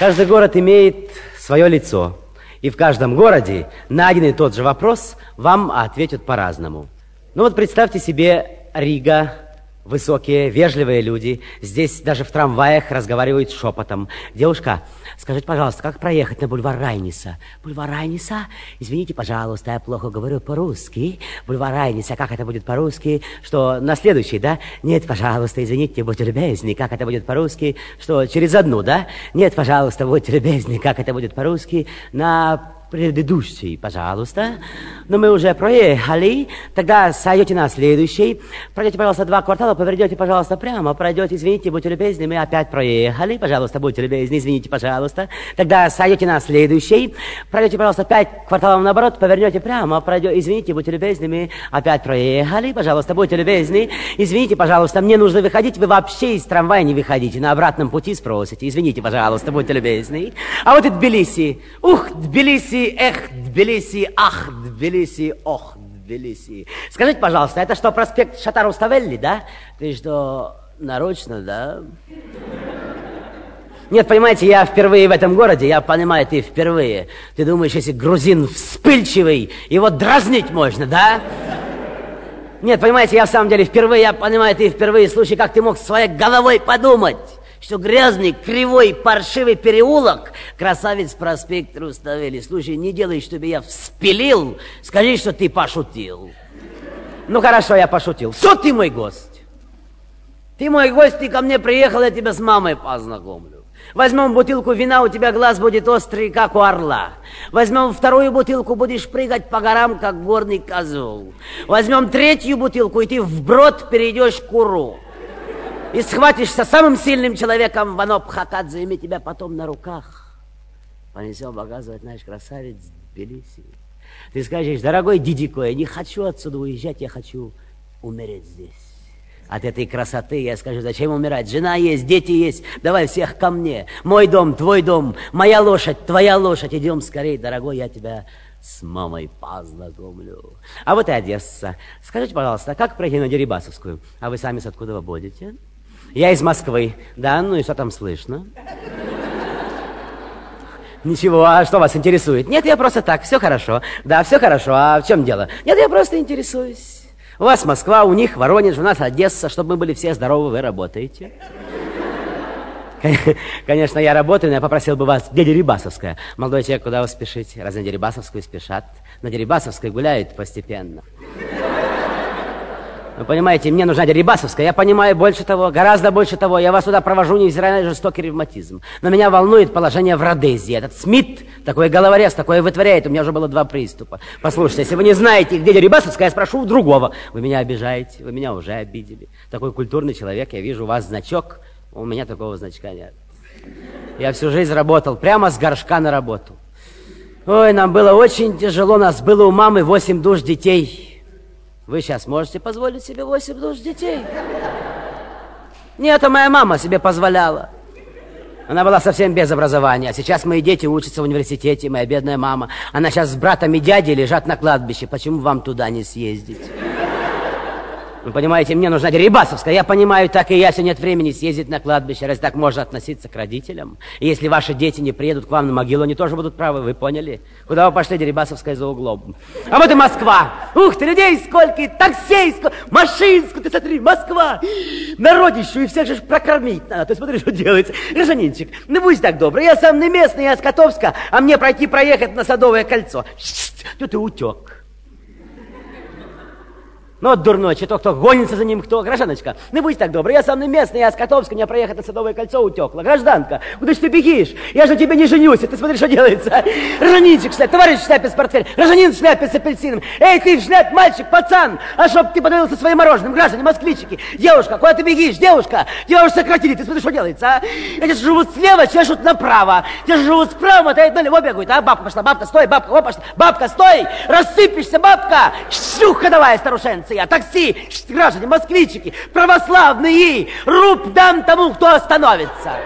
Каждый город имеет свое лицо. И в каждом городе на один и тот же вопрос вам ответят по-разному. Ну вот представьте себе Рига, Высокие, вежливые люди. Здесь даже в трамваях разговаривают шепотом. Девушка, скажите, пожалуйста, как проехать на бульвар Райниса? Бульвар Райниса? Извините, пожалуйста, я плохо говорю по-русски. Бульвар Райниса, как это будет по-русски? Что, на следующий, да? Нет, пожалуйста, извините, будьте любезны, как это будет по-русски? Что, через одну, да? Нет, пожалуйста, будьте любезны, как это будет по-русски? На предыдущий, пожалуйста. Но мы уже проехали. Тогда сойдете на следующий. Пройдете, пожалуйста, два квартала, повернете, пожалуйста, прямо. Пройдете, извините, будьте любезны, мы опять проехали. Пожалуйста, будьте любезны, извините, пожалуйста. Тогда сойдете на следующий. Пройдете, пожалуйста, пять кварталов наоборот, повернете прямо. Пройдете, извините, будьте любезны, мы опять проехали. Пожалуйста, будьте любезны. Извините, пожалуйста, мне нужно выходить. Вы вообще из трамвая не выходите. На обратном пути спросите. Извините, пожалуйста, будьте любезны. А вот и Тбилиси. Ух, Тбилиси эх, Тбилиси, ах, Тбилиси, ох, Тбилиси. Скажите, пожалуйста, это что, проспект Шатаруставелли, да? Ты что, нарочно, да? Нет, понимаете, я впервые в этом городе, я понимаю, ты впервые. Ты думаешь, если грузин вспыльчивый, его дразнить можно, да? Нет, понимаете, я в самом деле впервые, я понимаю, ты впервые, слушай, как ты мог своей головой подумать что грязный, кривой, паршивый переулок, красавец проспект Руставели. Слушай, не делай, чтобы я вспилил, скажи, что ты пошутил. Ну, хорошо, я пошутил. Что ты мой гость? Ты мой гость, ты ко мне приехал, я тебя с мамой познакомлю. Возьмем бутылку вина, у тебя глаз будет острый, как у орла. Возьмем вторую бутылку, будешь прыгать по горам, как горный козел. Возьмем третью бутылку, и ты вброд перейдешь к куру и схватишься самым сильным человеком в Анопхакадзе, и мы тебя потом на руках понесем показывать наш красавец Тбилиси. Ты скажешь, дорогой Дидико, я не хочу отсюда уезжать, я хочу умереть здесь. От этой красоты я скажу, зачем умирать? Жена есть, дети есть, давай всех ко мне. Мой дом, твой дом, моя лошадь, твоя лошадь. Идем скорее, дорогой, я тебя с мамой познакомлю. А вот и Одесса. Скажите, пожалуйста, как пройти на Дерибасовскую? А вы сами с откуда вы будете? Я из Москвы. Да, ну и что там слышно? Ничего, а что вас интересует? Нет, я просто так, все хорошо. Да, все хорошо, а в чем дело? Нет, я просто интересуюсь. У вас Москва, у них Воронеж, у нас Одесса, чтобы мы были все здоровы, вы работаете. Конечно, я работаю, но я попросил бы вас, где Дерибасовская? Молодой человек, куда вы спешите? Раз на Дерибасовскую спешат? На Дерибасовской гуляют постепенно. Вы понимаете, мне нужна Дерибасовская. Я понимаю больше того, гораздо больше того. Я вас туда провожу, невзирая на жестокий ревматизм. Но меня волнует положение в Родезии. Этот Смит, такой головорез, такое вытворяет. У меня уже было два приступа. Послушайте, если вы не знаете, где Дерибасовская, я спрошу у другого. Вы меня обижаете, вы меня уже обидели. Такой культурный человек, я вижу у вас значок. У меня такого значка нет. Я всю жизнь работал, прямо с горшка на работу. Ой, нам было очень тяжело, нас было у мамы восемь душ детей. Вы сейчас можете позволить себе восемь душ детей? Нет, это моя мама себе позволяла. Она была совсем без образования. А сейчас мои дети учатся в университете, моя бедная мама. Она сейчас с братом и дядей лежат на кладбище. Почему вам туда не съездить? Вы понимаете, мне нужна Дерибасовская. Я понимаю, так и я, если нет времени съездить на кладбище. Раз так можно относиться к родителям? И если ваши дети не приедут к вам на могилу, они тоже будут правы, вы поняли? Куда вы пошли, Дерибасовская, за углом? А вот и Москва. Ух ты, людей сколько, и таксей сколько, машин сколько, ты смотри, Москва. Народищу, и всех же прокормить надо. Ты смотри, что делается. Гражданинчик, ну будь так добрый, я сам не местный, я с Котовска, а мне пройти проехать на Садовое кольцо. Тут и утек. Ну, вот дурной, что кто гонится за ним, кто? Гражданочка, ну будь так добрый, я сам не местный, я с Котовска, мне проехать на Садовое кольцо утекла. Гражданка, куда ж ты бегишь? Я же тебе не женюсь, ты смотри, что делается. Гражданинчик, шляп, товарищ в шляпе с портфель, гражданин в шляпе с апельсином. Эй, ты в шляпе, мальчик, пацан, а чтоб ты подавился своим мороженым, граждане, москвичики. Девушка, куда ты бегишь, девушка? Тебя уже сократили, ты смотри, что делается, а? Эти живут слева, чешут направо. Те же живут справа, то налево бегают, а? Бабка пошла, бабка, стой, бабка, о, пошла. Бабка, стой, рассыпешься, бабка. Шлюха давай, старушенца я, такси, граждане, москвичики, православные, руб дам тому, кто остановится.